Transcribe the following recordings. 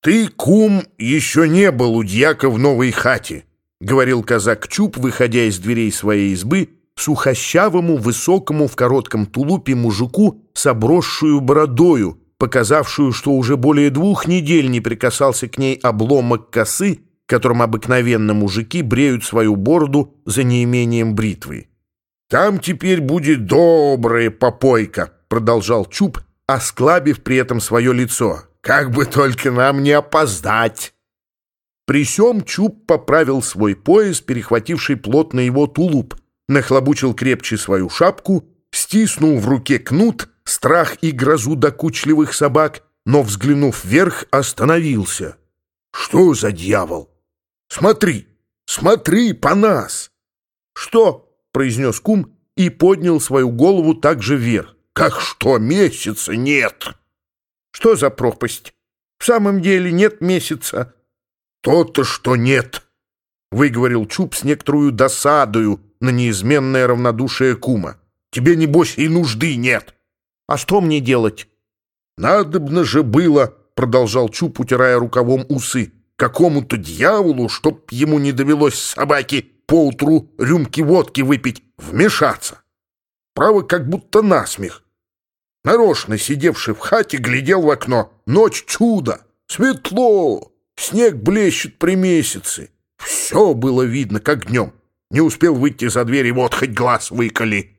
«Ты, кум, еще не был у дьяка в новой хате», — говорил казак Чуб, выходя из дверей своей избы, сухощавому, высокому, в коротком тулупе мужику с обросшую бородою, показавшую, что уже более двух недель не прикасался к ней обломок косы, которым обыкновенно мужики бреют свою бороду за неимением бритвы. «Там теперь будет добрая попойка», — продолжал Чуб, осклабив при этом свое лицо. Как бы только нам не опоздать!» При сём Чуб поправил свой пояс, перехвативший плотно его тулуп, нахлобучил крепче свою шапку, стиснул в руке кнут, страх и грозу докучливых собак, но, взглянув вверх, остановился. «Что за дьявол? Смотри, смотри по нас!» «Что?» — произнес кум и поднял свою голову также вверх. «Как что, месяца нет!» Что за пропасть? В самом деле нет месяца. То-то, что нет, — выговорил Чуб с некоторую досадою на неизменное равнодушие кума. Тебе, небось, и нужды нет. А что мне делать? Надобно же было, — продолжал Чуб, утирая рукавом усы, — какому-то дьяволу, чтоб ему не довелось собаке поутру рюмки водки выпить, вмешаться. Право, как будто насмех. Нарочно сидевший в хате глядел в окно. Ночь чудо! Светло! Снег блещет при месяце. Все было видно, как днем. Не успел выйти за дверь, и вот хоть глаз выколи.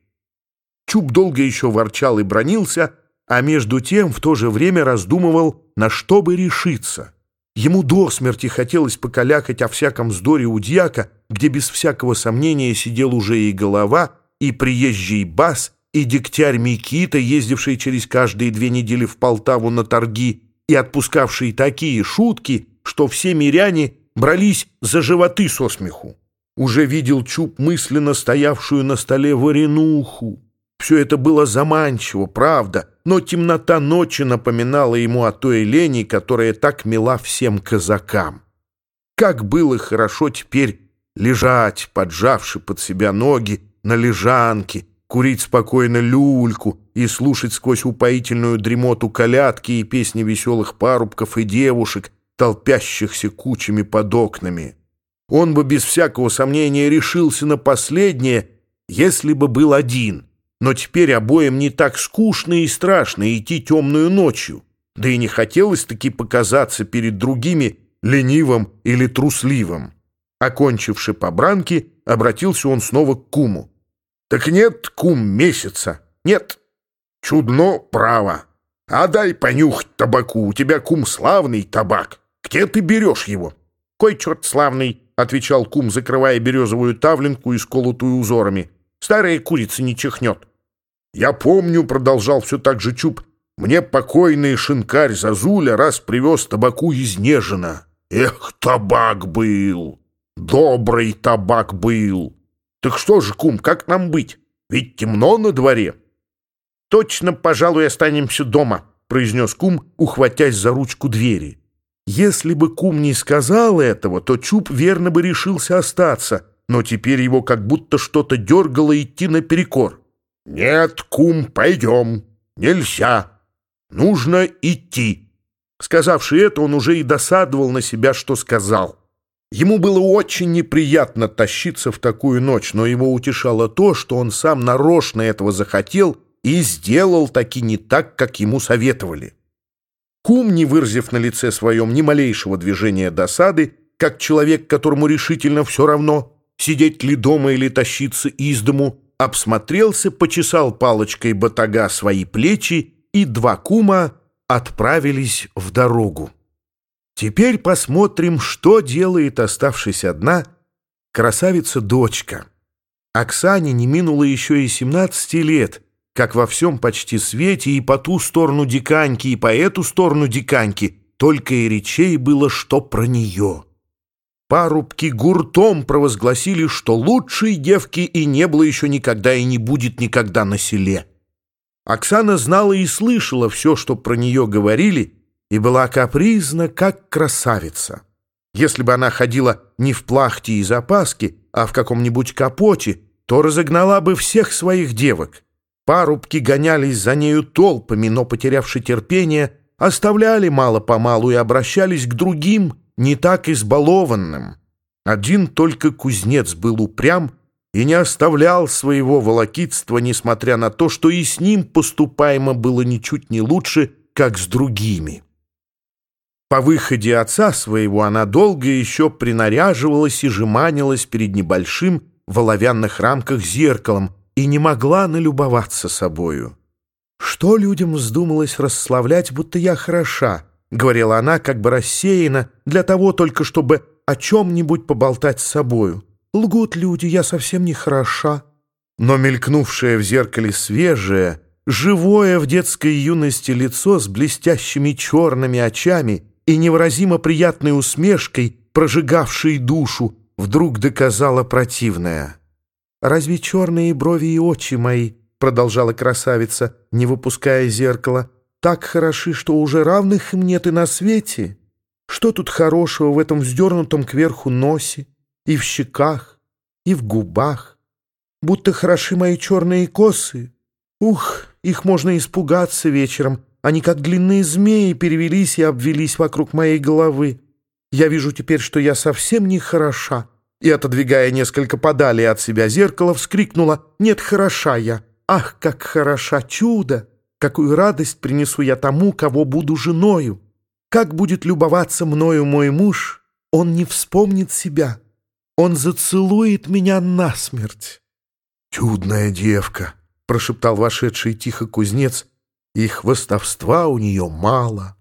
Чуб долго еще ворчал и бронился, а между тем в то же время раздумывал, на что бы решиться. Ему до смерти хотелось покалякать о всяком вздоре у дьяка, где без всякого сомнения сидел уже и голова, и приезжий бас, и дегтярь Микита, ездивший через каждые две недели в Полтаву на торги и отпускавший такие шутки, что все миряне брались за животы со смеху. Уже видел Чуб мысленно стоявшую на столе варенуху. Все это было заманчиво, правда, но темнота ночи напоминала ему о той лени, которая так мила всем казакам. Как было хорошо теперь лежать, поджавши под себя ноги, на лежанке, курить спокойно люльку и слушать сквозь упоительную дремоту колядки и песни веселых парубков и девушек, толпящихся кучами под окнами. Он бы без всякого сомнения решился на последнее, если бы был один. Но теперь обоим не так скучно и страшно идти темную ночью. Да и не хотелось таки показаться перед другими ленивым или трусливым. Окончивши побранки, обратился он снова к куму. Так нет, кум, месяца. Нет. Чудно, право. А дай понюхать табаку. У тебя, кум, славный табак. Где ты берешь его? Кой черт славный, отвечал кум, закрывая березовую тавленку, исколотую узорами. Старая курица не чихнет. Я помню, продолжал все так же Чуб, мне покойный шинкарь Зазуля раз привез табаку из Нежина. Эх, табак был! Добрый табак был! Так что же, кум, как нам быть? Ведь темно на дворе. Точно, пожалуй, останемся дома, произнес кум, ухватясь за ручку двери. Если бы кум не сказал этого, то Чуб верно бы решился остаться, но теперь его как будто что-то дергало идти наперекор. «Нет, кум, пойдем. Нельзя. Нужно идти». Сказавши это, он уже и досадовал на себя, что сказал. Ему было очень неприятно тащиться в такую ночь, но его утешало то, что он сам нарочно этого захотел и сделал таки не так, как ему советовали. Кум, не выразив на лице своем ни малейшего движения досады, как человек, которому решительно все равно, сидеть ли дома или тащиться из дому, обсмотрелся, почесал палочкой батага свои плечи, и два кума отправились в дорогу. Теперь посмотрим, что делает, оставшись одна, красавица-дочка. Оксане не минуло еще и 17 лет, как во всем почти свете и по ту сторону диканьки, и по эту сторону диканьки, только и речей было, что про нее. Парубки гуртом провозгласили, что лучшей девки и не было еще никогда и не будет никогда на селе. Оксана знала и слышала все, что про нее говорили, и была капризна, как красавица. Если бы она ходила не в плахте и запаске, а в каком-нибудь капоте, то разогнала бы всех своих девок. Парубки гонялись за нею толпами, но, потерявши терпение, оставляли мало-помалу и обращались к другим, не так избалованным. Один только кузнец был упрям и не оставлял своего волокитства, несмотря на то, что и с ним поступаемо было ничуть не лучше, как с другими. По выходе отца своего она долго еще принаряживалась и жеманилась перед небольшим в оловянных рамках зеркалом и не могла налюбоваться собою. «Что людям вздумалось расславлять, будто я хороша?» — говорила она, как бы рассеяна, для того только, чтобы о чем-нибудь поболтать с собою. «Лгут люди, я совсем не хороша». Но мелькнувшее в зеркале свежее, живое в детской юности лицо с блестящими черными очами — и невыразимо приятной усмешкой, прожигавшей душу, вдруг доказала противное. «Разве черные брови и очи мои, — продолжала красавица, не выпуская зеркала, — так хороши, что уже равных им нет и на свете? Что тут хорошего в этом вздернутом кверху носе, и в щеках, и в губах? Будто хороши мои черные косы. Ух, их можно испугаться вечером, они, как длинные змеи, перевелись и обвелись вокруг моей головы. Я вижу теперь, что я совсем не хороша. И, отодвигая несколько подали от себя зеркало, вскрикнула «Нет, хороша я! Ах, как хороша! Чудо! Какую радость принесу я тому, кого буду женою! Как будет любоваться мною мой муж, он не вспомнит себя, он зацелует меня насмерть!» «Чудная девка!» — прошептал вошедший тихо кузнец — и хвостовства у нее мало.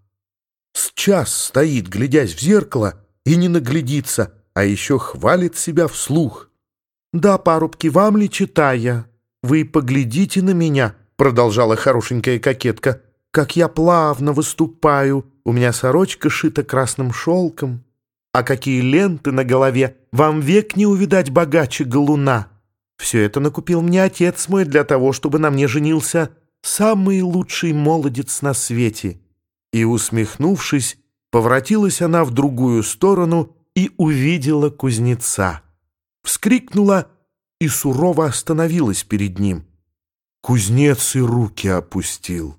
С час стоит, глядясь в зеркало, и не наглядится, а еще хвалит себя вслух. «Да, парубки, вам ли читая? Вы поглядите на меня», — продолжала хорошенькая кокетка, «как я плавно выступаю, у меня сорочка шита красным шелком, а какие ленты на голове, вам век не увидать богаче галуна. Все это накупил мне отец мой для того, чтобы на мне женился самый лучший молодец на свете. И, усмехнувшись, поворотилась она в другую сторону и увидела кузнеца. Вскрикнула и сурово остановилась перед ним. Кузнец и руки опустил.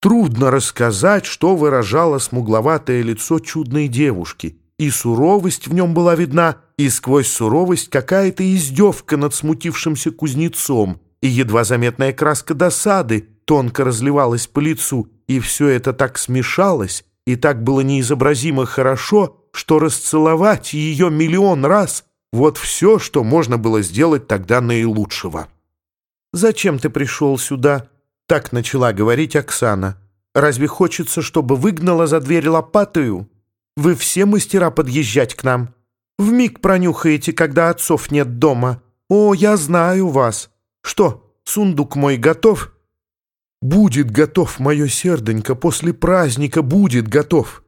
Трудно рассказать, что выражало смугловатое лицо чудной девушки, и суровость в нем была видна, и сквозь суровость какая-то издевка над смутившимся кузнецом — и едва заметная краска досады тонко разливалась по лицу, и все это так смешалось, и так было неизобразимо хорошо, что расцеловать ее миллион раз — вот все, что можно было сделать тогда наилучшего. «Зачем ты пришел сюда?» — так начала говорить Оксана. «Разве хочется, чтобы выгнала за дверь лопатою? Вы все мастера подъезжать к нам. Вмиг пронюхаете, когда отцов нет дома. О, я знаю вас. Что, сундук мой готов? Будет готов, мое серденько, после праздника будет готов.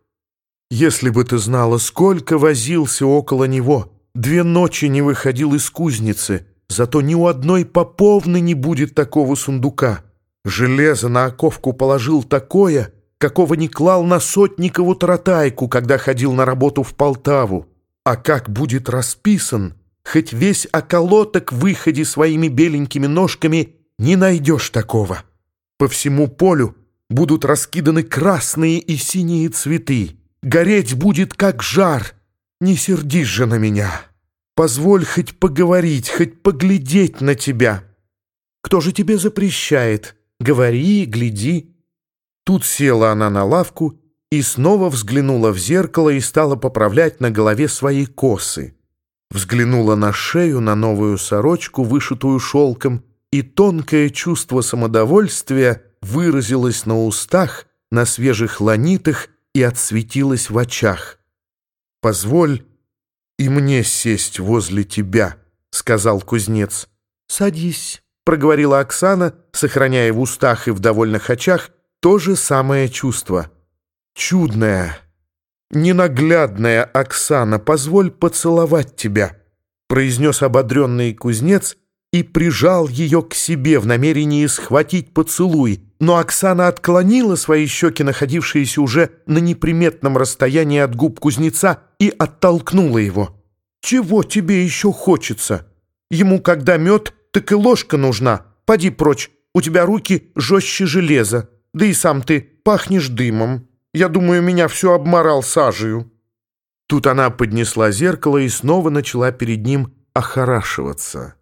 Если бы ты знала, сколько возился около него, две ночи не выходил из кузницы, зато ни у одной поповны не будет такого сундука. Железо на оковку положил такое, какого не клал на сотникову таратайку, когда ходил на работу в Полтаву. А как будет расписан — Хоть весь околоток выходе своими беленькими ножками не найдешь такого. По всему полю будут раскиданы красные и синие цветы. Гореть будет как жар. Не сердись же на меня. Позволь хоть поговорить, хоть поглядеть на тебя. Кто же тебе запрещает? Говори, гляди. Тут села она на лавку и снова взглянула в зеркало и стала поправлять на голове свои косы взглянула на шею, на новую сорочку, вышитую шелком, и тонкое чувство самодовольствия выразилось на устах, на свежих ланитах и отсветилось в очах. «Позволь и мне сесть возле тебя», — сказал кузнец. «Садись», — проговорила Оксана, сохраняя в устах и в довольных очах то же самое чувство. «Чудное, «Ненаглядная Оксана, позволь поцеловать тебя», произнес ободренный кузнец и прижал ее к себе в намерении схватить поцелуй, но Оксана отклонила свои щеки, находившиеся уже на неприметном расстоянии от губ кузнеца, и оттолкнула его. «Чего тебе еще хочется? Ему когда мед, так и ложка нужна. Поди прочь, у тебя руки жестче железа. Да и сам ты пахнешь дымом. Я думаю, меня все обморал сажею». Тут она поднесла зеркало и снова начала перед ним охорашиваться.